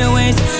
your ways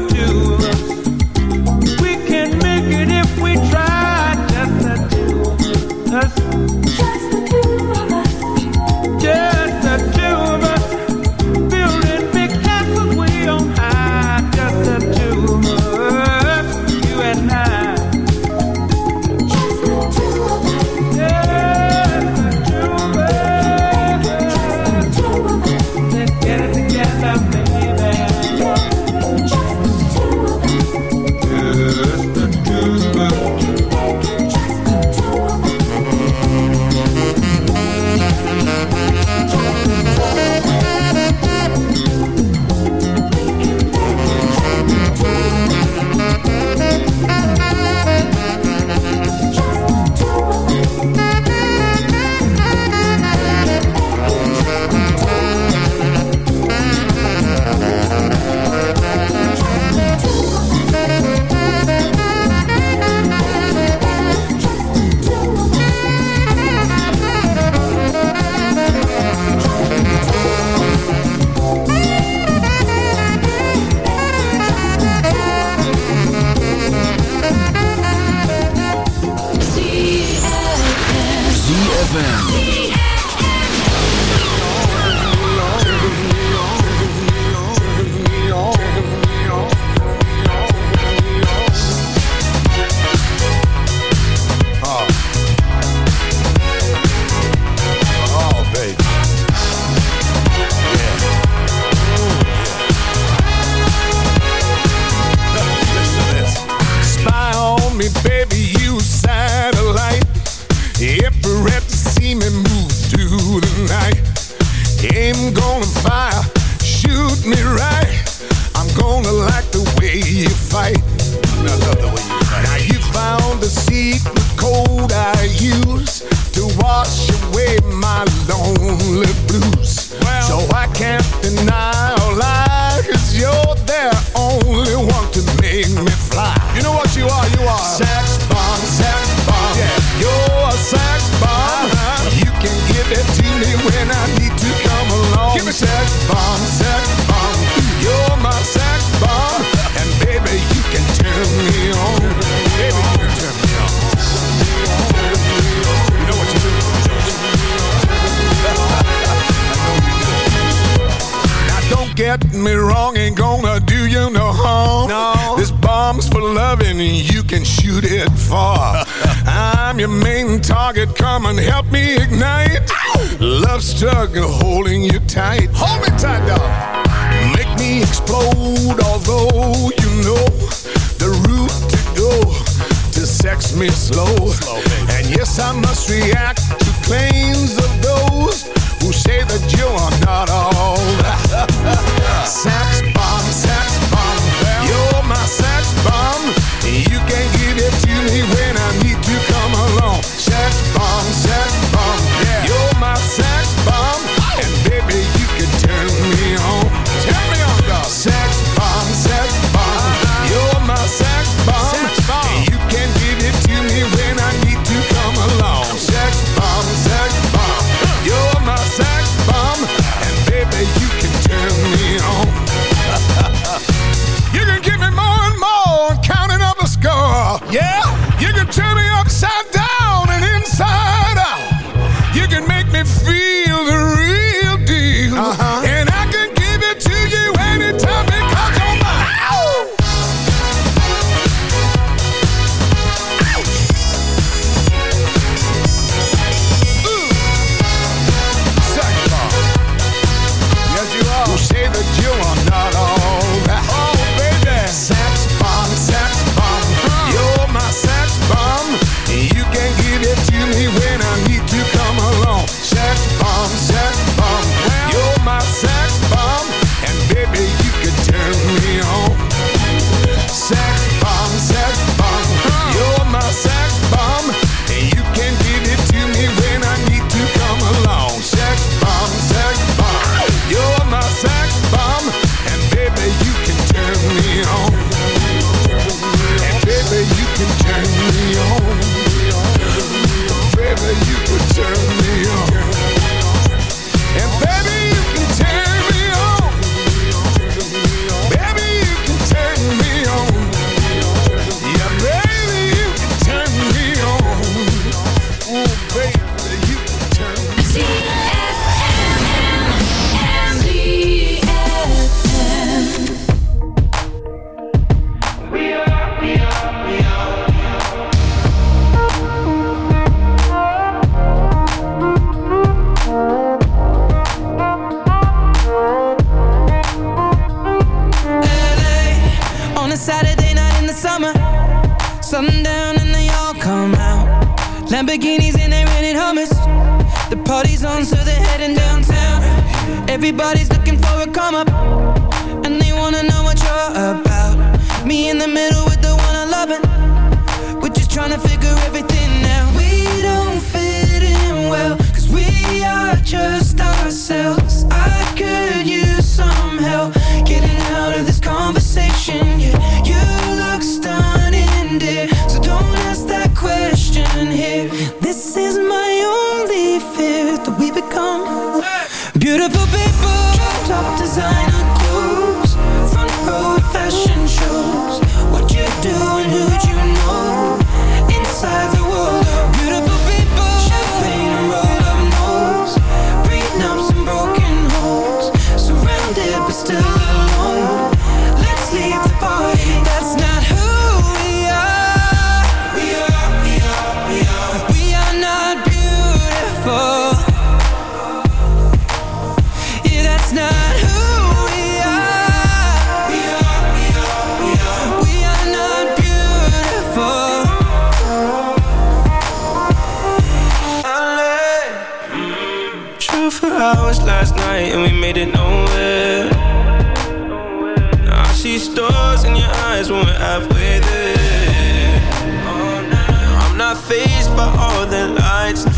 See me.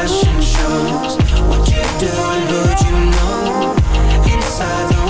fashion shows. What you do and who'd you know? Inside the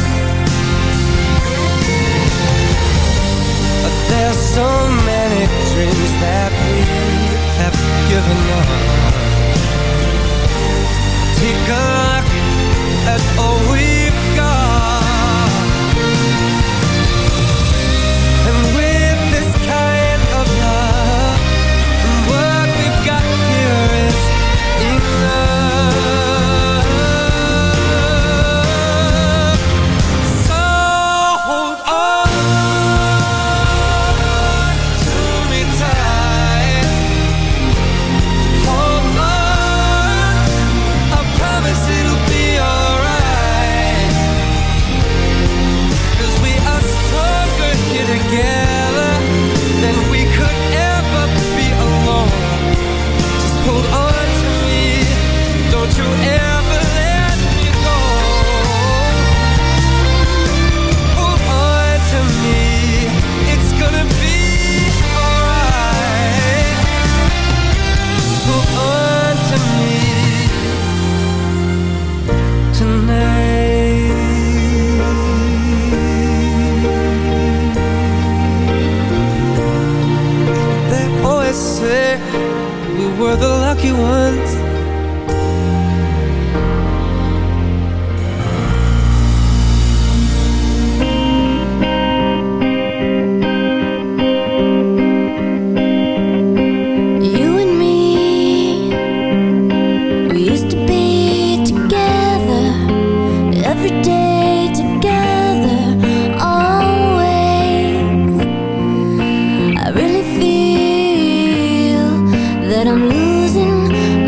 losing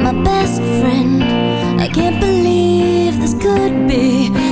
my best friend. I can't believe this could be.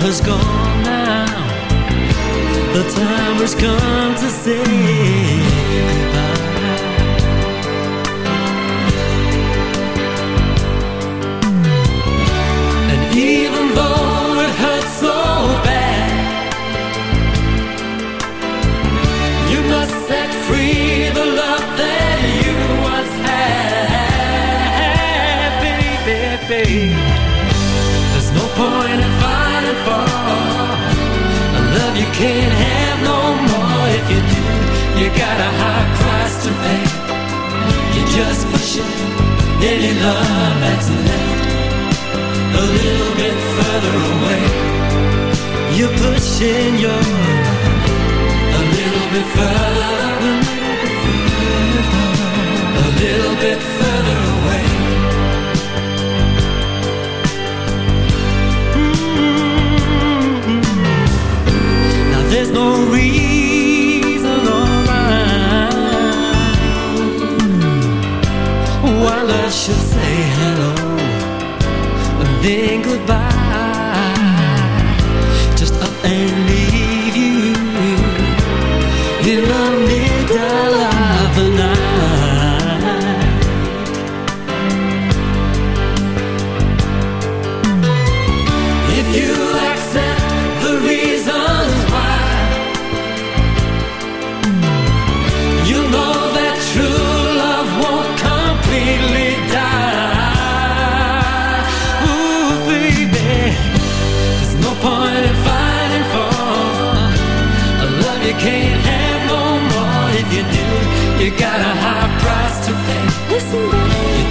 Has gone now. The time has come to say you got a high price to pay. You're just pushing any love that's left a little bit further away. You're pushing your a little bit further, a little bit further Should say hello and then goodbye. Just up and leave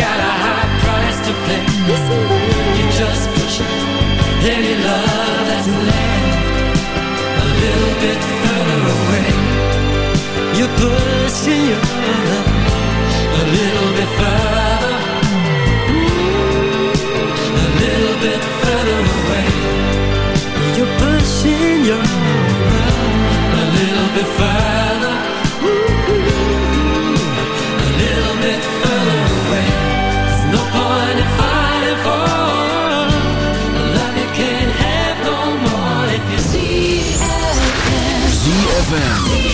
got a high price to pay. You just pushing any love that's left a little bit further away. You're pushing your love a little bit further, a little bit further away. You're pushing your love a little bit further. ZFM.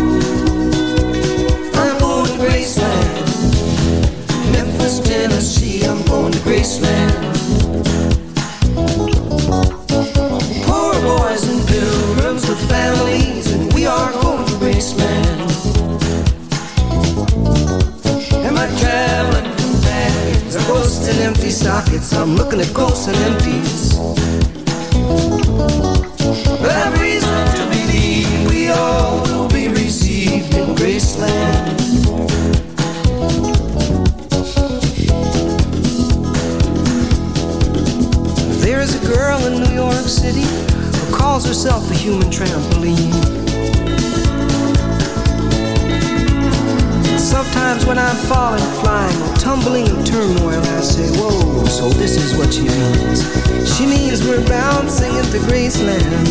I'm going to Graceland. Poor boys and pilgrims with families, and we are going to Graceland. And my traveling companions are ghosts and empty sockets. I'm looking at ghosts and empties. Human trampoline. Sometimes when I'm falling, flying, tumbling in turmoil, I say, Whoa, so this is what she means. She means we're bouncing into Graceland.